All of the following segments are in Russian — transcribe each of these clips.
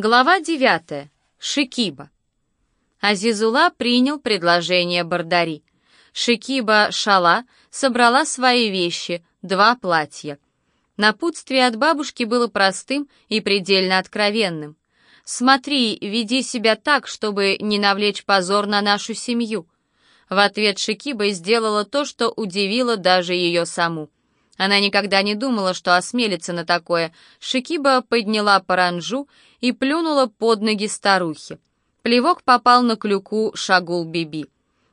Глава 9. Шикиба. Азизула принял предложение Бардари. Шикиба Шала собрала свои вещи, два платья. Напутствие от бабушки было простым и предельно откровенным. «Смотри, веди себя так, чтобы не навлечь позор на нашу семью». В ответ Шикиба сделала то, что удивило даже ее саму. Она никогда не думала, что осмелится на такое. Шикиба подняла паранжу и плюнула под ноги старухи. Плевок попал на клюку Шагул-Биби.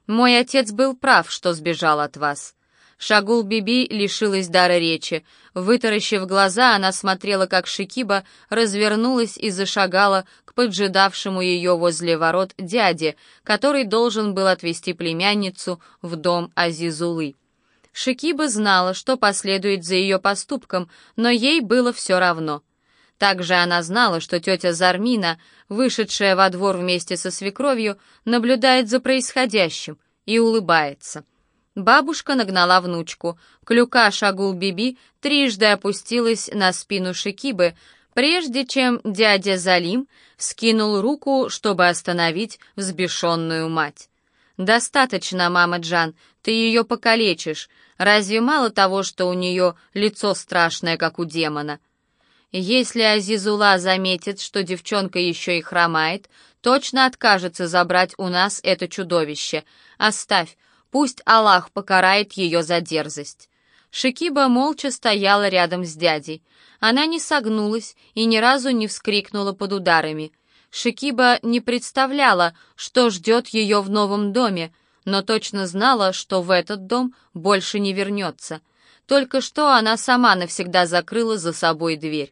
«Мой отец был прав, что сбежал от вас». Шагул-Биби лишилась дара речи. Вытаращив глаза, она смотрела, как Шикиба развернулась и зашагала к поджидавшему ее возле ворот дяде, который должен был отвезти племянницу в дом Азизулы. Шикиба знала, что последует за ее поступком, но ей было все равно — также она знала, что тетя Зармина, вышедшая во двор вместе со свекровью, наблюдает за происходящим и улыбается. Бабушка нагнала внучку. Клюка Шагул-Биби трижды опустилась на спину Шикибы, прежде чем дядя Залим скинул руку, чтобы остановить взбешенную мать. «Достаточно, мама Джан, ты ее покалечишь. Разве мало того, что у нее лицо страшное, как у демона?» Если Азизула заметит, что девчонка еще и хромает, точно откажется забрать у нас это чудовище. Оставь, пусть Аллах покарает ее за дерзость». Шикиба молча стояла рядом с дядей. Она не согнулась и ни разу не вскрикнула под ударами. Шикиба не представляла, что ждет ее в новом доме, но точно знала, что в этот дом больше не вернется. Только что она сама навсегда закрыла за собой дверь.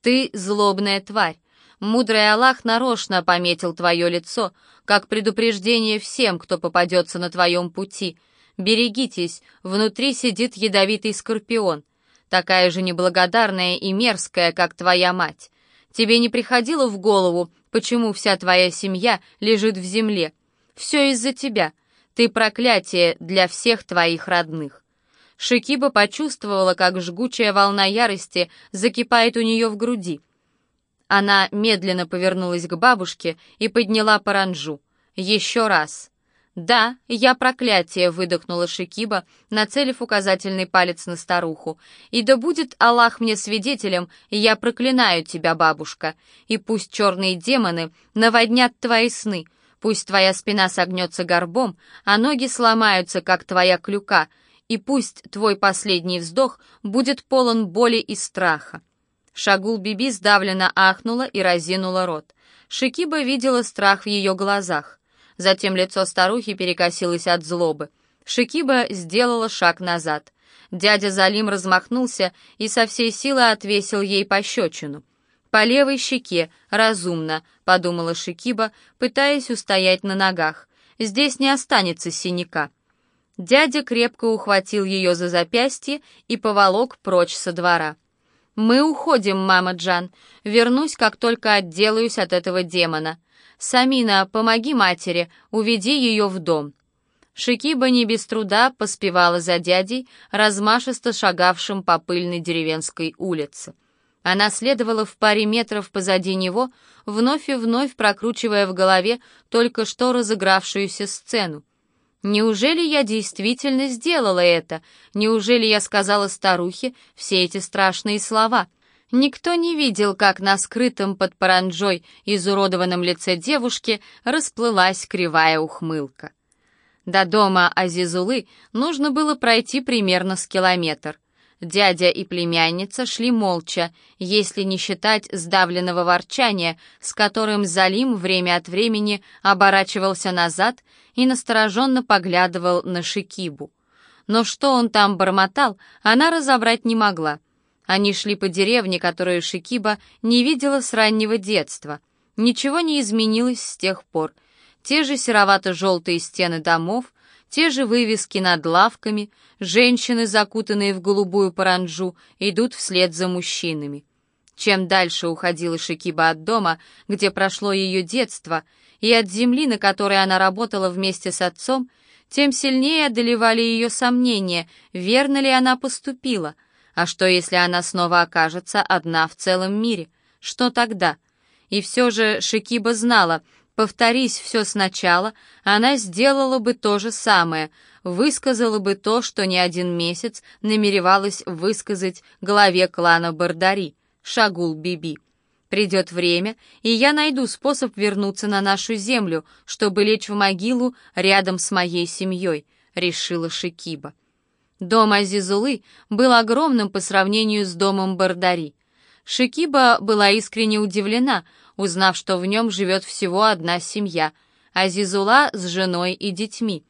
Ты злобная тварь. Мудрый Аллах нарочно пометил твое лицо, как предупреждение всем, кто попадется на твоем пути. Берегитесь, внутри сидит ядовитый скорпион, такая же неблагодарная и мерзкая, как твоя мать. Тебе не приходило в голову, почему вся твоя семья лежит в земле? Все из-за тебя. Ты проклятие для всех твоих родных. Шикиба почувствовала, как жгучая волна ярости закипает у нее в груди. Она медленно повернулась к бабушке и подняла паранжу. «Еще раз!» «Да, я проклятие», — выдохнула Шикиба, нацелив указательный палец на старуху. «И да будет Аллах мне свидетелем, я проклинаю тебя, бабушка. И пусть черные демоны наводнят твои сны, пусть твоя спина согнется горбом, а ноги сломаются, как твоя клюка, и пусть твой последний вздох будет полон боли и страха». Шагул Биби сдавленно ахнула и разинула рот. Шикиба видела страх в ее глазах. Затем лицо старухи перекосилось от злобы. Шикиба сделала шаг назад. Дядя Залим размахнулся и со всей силы отвесил ей пощечину. «По левой щеке, разумно», — подумала Шикиба, пытаясь устоять на ногах. «Здесь не останется синяка». Дядя крепко ухватил ее за запястье и поволок прочь со двора. «Мы уходим, мама Джан. Вернусь, как только отделаюсь от этого демона. Самина, помоги матери, уведи ее в дом». Шикиба не без труда поспевала за дядей, размашисто шагавшим по пыльной деревенской улице. Она следовала в паре метров позади него, вновь и вновь прокручивая в голове только что разыгравшуюся сцену. Неужели я действительно сделала это? Неужели я сказала старухе все эти страшные слова? Никто не видел, как на скрытом под паранджой изуродованном лице девушки расплылась кривая ухмылка. До дома Азизулы нужно было пройти примерно с километр. Дядя и племянница шли молча, если не считать сдавленного ворчания, с которым Залим время от времени оборачивался назад и настороженно поглядывал на Шикибу. Но что он там бормотал, она разобрать не могла. Они шли по деревне, которую Шикиба не видела с раннего детства. Ничего не изменилось с тех пор. Те же серовато-желтые стены домов, те же вывески над лавками, женщины, закутанные в голубую паранджу, идут вслед за мужчинами. Чем дальше уходила Шикиба от дома, где прошло ее детство, и от земли, на которой она работала вместе с отцом, тем сильнее одолевали ее сомнения, верно ли она поступила. А что, если она снова окажется одна в целом мире? Что тогда? И все же Шикиба знала, повторись все сначала, она сделала бы то же самое, высказала бы то, что не один месяц намеревалась высказать главе клана Бардари, Шагул Биби. Придет время, и я найду способ вернуться на нашу землю, чтобы лечь в могилу рядом с моей семьей», — решила Шикиба. Дом Азизулы был огромным по сравнению с домом Бардари. Шикиба была искренне удивлена, узнав, что в нем живет всего одна семья — Азизула с женой и детьми.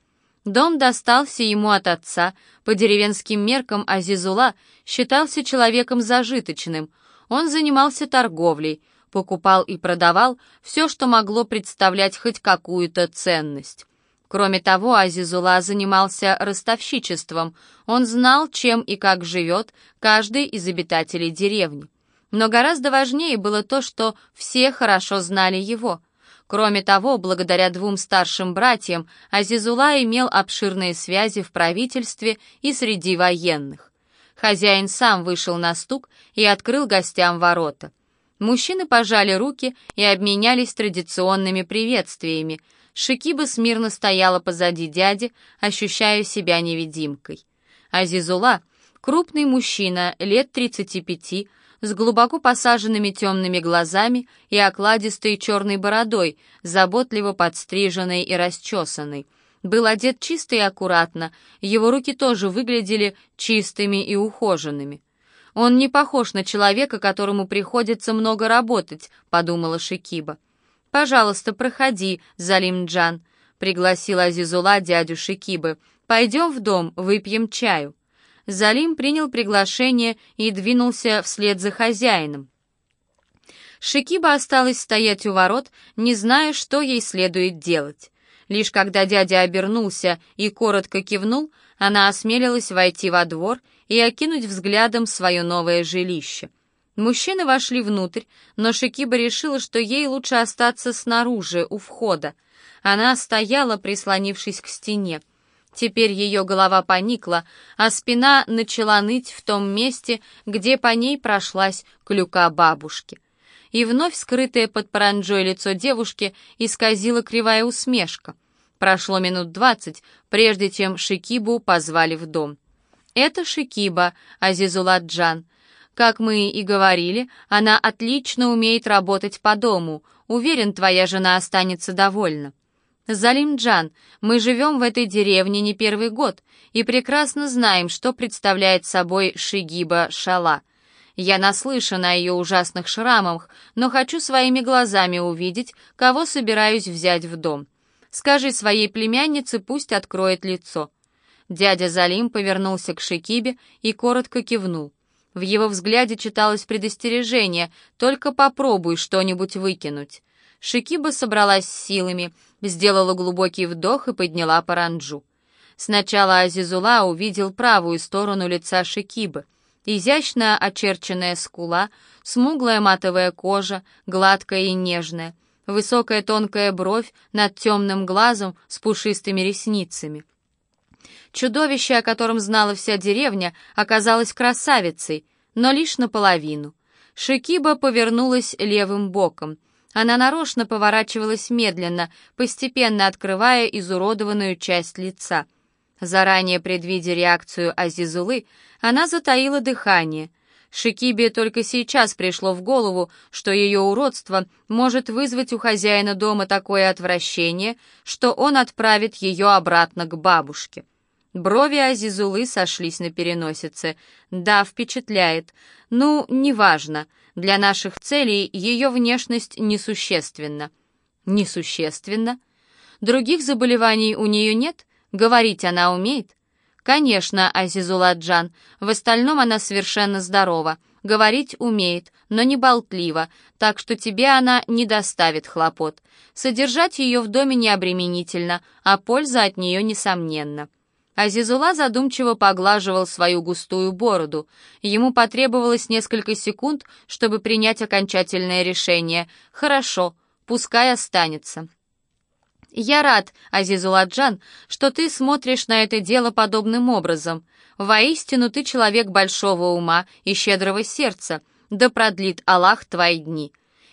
Дом достался ему от отца, по деревенским меркам Азизула считался человеком зажиточным — он занимался торговлей, покупал и продавал все, что могло представлять хоть какую-то ценность. Кроме того, Азизула занимался ростовщичеством. Он знал, чем и как живет каждый из обитателей деревни. Но гораздо важнее было то, что все хорошо знали его. Кроме того, благодаря двум старшим братьям, Азизула имел обширные связи в правительстве и среди военных. Хозяин сам вышел на стук и открыл гостям ворота. Мужчины пожали руки и обменялись традиционными приветствиями. Шикиба смирно стояла позади дяди, ощущая себя невидимкой. Азизула, крупный мужчина, лет 35, с глубоко посаженными темными глазами и окладистой черной бородой, заботливо подстриженной и расчесанной — был одет чисто и аккуратно, его руки тоже выглядели чистыми и ухоженными. «Он не похож на человека, которому приходится много работать», — подумала Шикиба. «Пожалуйста, проходи, Залим-Джан», — пригласила Азизула дядю Шикибы. «Пойдем в дом, выпьем чаю». Залим принял приглашение и двинулся вслед за хозяином. Шикиба осталась стоять у ворот, не зная, что ей следует делать. Лишь когда дядя обернулся и коротко кивнул, она осмелилась войти во двор и окинуть взглядом свое новое жилище. Мужчины вошли внутрь, но Шикиба решила, что ей лучше остаться снаружи, у входа. Она стояла, прислонившись к стене. Теперь ее голова поникла, а спина начала ныть в том месте, где по ней прошлась клюка бабушки и вновь скрытое под паранджой лицо девушки исказила кривая усмешка. Прошло минут двадцать, прежде чем Шикибу позвали в дом. «Это Шикиба, Азизуладжан. Как мы и говорили, она отлично умеет работать по дому. Уверен, твоя жена останется довольна». «Залимджан, мы живем в этой деревне не первый год и прекрасно знаем, что представляет собой Шигиба Шала. Я наслышана о ее ужасных шрамах, но хочу своими глазами увидеть, кого собираюсь взять в дом. Скажи своей племяннице, пусть откроет лицо». Дядя Залим повернулся к Шикибе и коротко кивнул. В его взгляде читалось предостережение «Только попробуй что-нибудь выкинуть». Шикиба собралась с силами, сделала глубокий вдох и подняла паранджу. Сначала Азизула увидел правую сторону лица Шикибы — Изящно очерченная скула, смуглая матовая кожа, гладкая и нежная, высокая тонкая бровь над темным глазом с пушистыми ресницами. Чудовище, о котором знала вся деревня, оказалось красавицей, но лишь наполовину. Шикиба повернулась левым боком. Она нарочно поворачивалась медленно, постепенно открывая изуродованную часть лица — Заранее предвидя реакцию Азизулы, она затаила дыхание. Шикибе только сейчас пришло в голову, что ее уродство может вызвать у хозяина дома такое отвращение, что он отправит ее обратно к бабушке. Брови Азизулы сошлись на переносице. Да, впечатляет. Ну, неважно. Для наших целей ее внешность несущественна. Несущественна? Других заболеваний у нее нет? Говорить она умеет? Конечно, Азизуладжан. В остальном она совершенно здорова. Говорить умеет, но не болтлива, так что тебе она не доставит хлопот. Содержать ее в доме не обременительно, а польза от нее несомненна. Азизула задумчиво поглаживал свою густую бороду. Ему потребовалось несколько секунд, чтобы принять окончательное решение. «Хорошо, пускай останется». «Я рад, Азизуладжан, что ты смотришь на это дело подобным образом. Воистину ты человек большого ума и щедрого сердца, да продлит Аллах твои дни.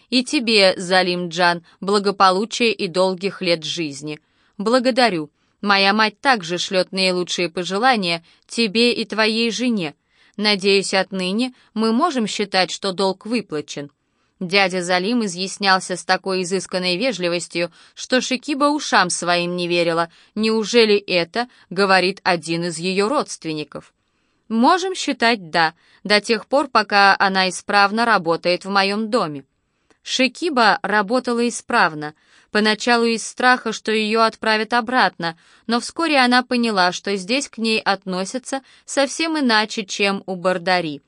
И тебе, Залим Джан, благополучия и долгих лет жизни. Благодарю. Моя мать также шлет наилучшие пожелания тебе и твоей жене. Надеюсь, отныне мы можем считать, что долг выплачен». Дядя Залим изъяснялся с такой изысканной вежливостью, что Шикиба ушам своим не верила. Неужели это говорит один из ее родственников? «Можем считать «да», до тех пор, пока она исправно работает в моем доме». Шикиба работала исправно, поначалу из страха, что ее отправят обратно, но вскоре она поняла, что здесь к ней относятся совсем иначе, чем у Бардари.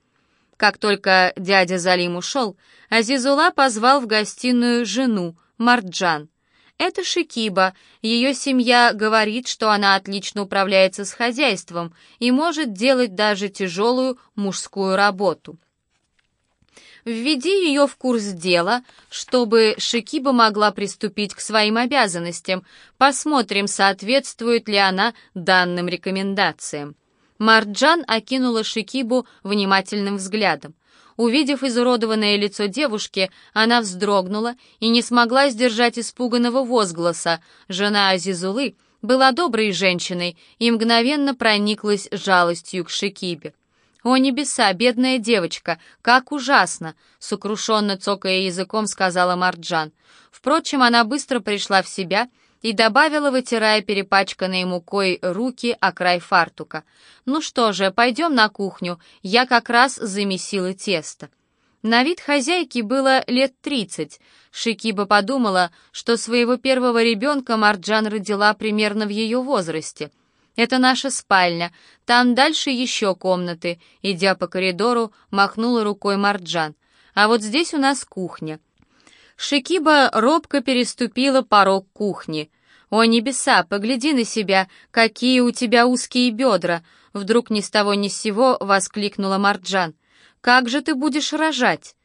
Как только дядя Залим ушел, Азизула позвал в гостиную жену, Марджан. Это Шикиба, ее семья говорит, что она отлично управляется с хозяйством и может делать даже тяжелую мужскую работу. Введи ее в курс дела, чтобы Шикиба могла приступить к своим обязанностям. Посмотрим, соответствует ли она данным рекомендациям. Марджан окинула Шикибу внимательным взглядом. Увидев изуродованное лицо девушки, она вздрогнула и не смогла сдержать испуганного возгласа. Жена Азизулы была доброй женщиной и мгновенно прониклась жалостью к Шикибе. «О небеса, бедная девочка, как ужасно!» — сокрушенно цокая языком сказала Марджан. Впрочем, она быстро пришла в себя и добавила, вытирая перепачканные мукой руки о край фартука. «Ну что же, пойдем на кухню, я как раз замесила тесто». На вид хозяйки было лет тридцать. Шикиба подумала, что своего первого ребенка Марджан родила примерно в ее возрасте — это наша спальня. Там дальше еще комнаты. Идя по коридору, махнула рукой Марджан. А вот здесь у нас кухня. Шикиба робко переступила порог кухни. «О, небеса, погляди на себя, какие у тебя узкие бедра!» Вдруг ни с того ни с сего воскликнула Марджан. «Как же ты будешь рожать?»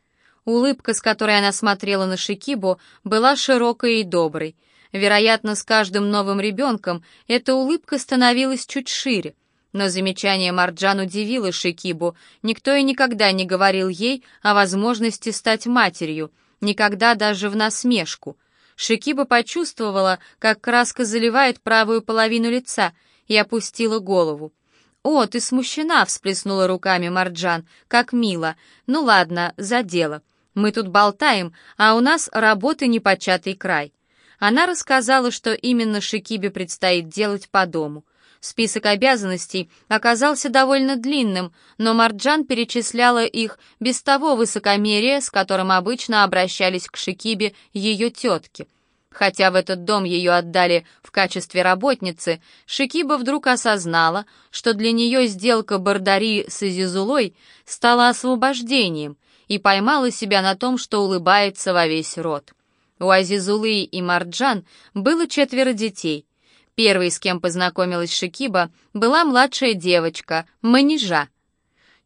Улыбка, с которой она смотрела на Шикибу, была широкой и доброй. Вероятно, с каждым новым ребенком эта улыбка становилась чуть шире. Но замечание Марджан удивило Шикибу. Никто и никогда не говорил ей о возможности стать матерью, никогда даже в насмешку. Шикиба почувствовала, как краска заливает правую половину лица, и опустила голову. «О, ты смущена!» — всплеснула руками Марджан. «Как мило! Ну ладно, за дело. Мы тут болтаем, а у нас работы непочатый край. Она рассказала, что именно Шикибе предстоит делать по дому. Список обязанностей оказался довольно длинным, но Марджан перечисляла их без того высокомерия, с которым обычно обращались к Шикибе ее тетки. Хотя в этот дом ее отдали в качестве работницы, Шикиба вдруг осознала, что для нее сделка Бардари с Изизулой стала освобождением, и поймала себя на том, что улыбается во весь рот. У Азизулы и Марджан было четверо детей. Первой, с кем познакомилась Шикиба, была младшая девочка, Манижа.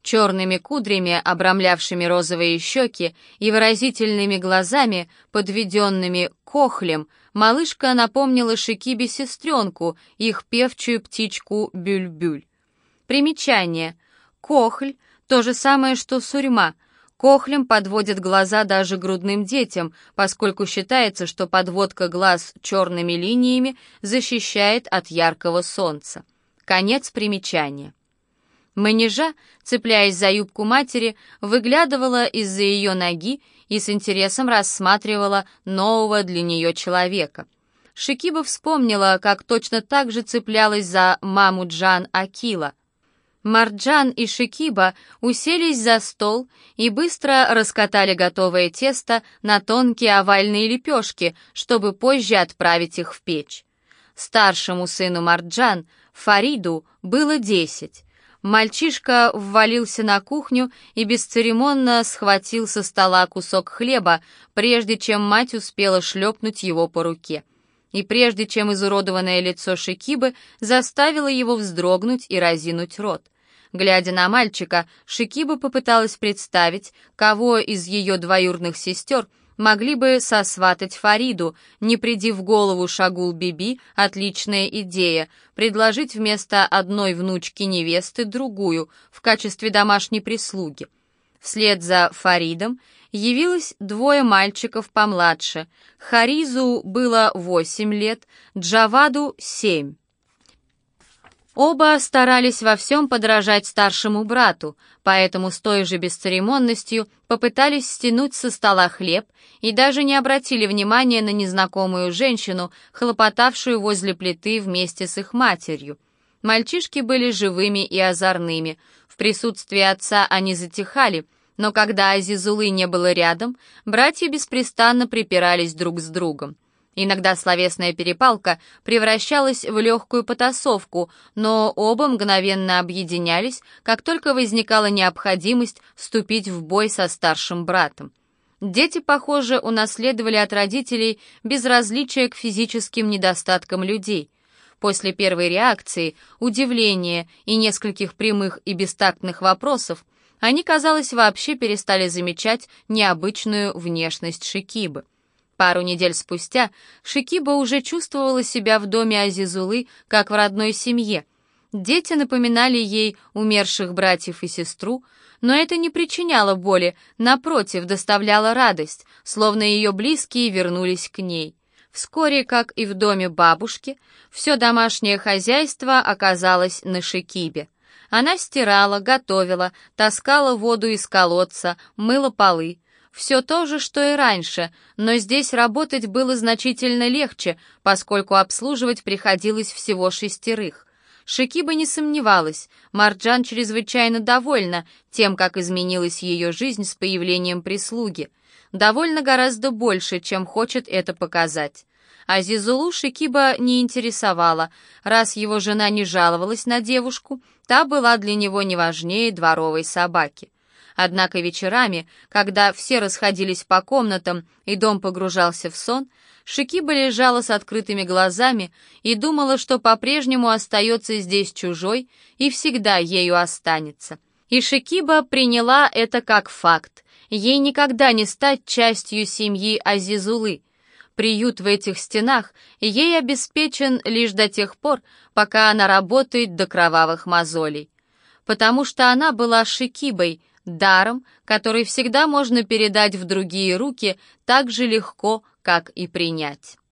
Черными кудрями, обрамлявшими розовые щеки и выразительными глазами, подведенными кохлем, малышка напомнила Шикибе сестренку, их певчую птичку Бюль-Бюль. Примечание. Кохль — то же самое, что сурьма — Кохлем подводят глаза даже грудным детям, поскольку считается, что подводка глаз черными линиями защищает от яркого солнца. Конец примечания. Манежа, цепляясь за юбку матери, выглядывала из-за ее ноги и с интересом рассматривала нового для нее человека. Шикиба вспомнила, как точно так же цеплялась за маму Джан Акила. Марджан и Шикиба уселись за стол и быстро раскатали готовое тесто на тонкие овальные лепешки, чтобы позже отправить их в печь. Старшему сыну Марджан, Фариду, было десять. Мальчишка ввалился на кухню и бесцеремонно схватил со стола кусок хлеба, прежде чем мать успела шлепнуть его по руке. И прежде чем изуродованное лицо Шикибы заставило его вздрогнуть и разинуть рот. Глядя на мальчика, Шикиба попыталась представить, кого из ее двоюрных сестер могли бы сосватать Фариду, не приди в голову Шагул Биби, отличная идея, предложить вместо одной внучки невесты другую в качестве домашней прислуги. Вслед за Фаридом явилось двое мальчиков помладше. Харизу было восемь лет, Джаваду — семь. Оба старались во всем подражать старшему брату, поэтому с той же бесцеремонностью попытались стянуть со стола хлеб и даже не обратили внимания на незнакомую женщину, хлопотавшую возле плиты вместе с их матерью. Мальчишки были живыми и озорными. В присутствии отца они затихали, но когда Азизулы не было рядом, братья беспрестанно припирались друг с другом. Иногда словесная перепалка превращалась в легкую потасовку, но оба мгновенно объединялись, как только возникала необходимость вступить в бой со старшим братом. Дети, похоже, унаследовали от родителей безразличие к физическим недостаткам людей. После первой реакции, удивления и нескольких прямых и бестактных вопросов, они, казалось, вообще перестали замечать необычную внешность Шикибы. Пару недель спустя Шикиба уже чувствовала себя в доме Азизулы, как в родной семье. Дети напоминали ей умерших братьев и сестру, но это не причиняло боли, напротив, доставляло радость, словно ее близкие вернулись к ней. Вскоре, как и в доме бабушки, все домашнее хозяйство оказалось на Шикибе. Она стирала, готовила, таскала воду из колодца, мыла полы. Все то же, что и раньше, но здесь работать было значительно легче, поскольку обслуживать приходилось всего шестерых. Шикиба не сомневалась, Марджан чрезвычайно довольна тем, как изменилась ее жизнь с появлением прислуги. Довольно гораздо больше, чем хочет это показать. А Зизулу Шикиба не интересовала. Раз его жена не жаловалась на девушку, та была для него не важнее дворовой собаки. Однако вечерами, когда все расходились по комнатам и дом погружался в сон, Шикиба лежала с открытыми глазами и думала, что по-прежнему остается здесь чужой и всегда ею останется. И Шикиба приняла это как факт. Ей никогда не стать частью семьи Азизулы. Приют в этих стенах ей обеспечен лишь до тех пор, пока она работает до кровавых мозолей. Потому что она была Шикибой, даром, который всегда можно передать в другие руки так же легко, как и принять.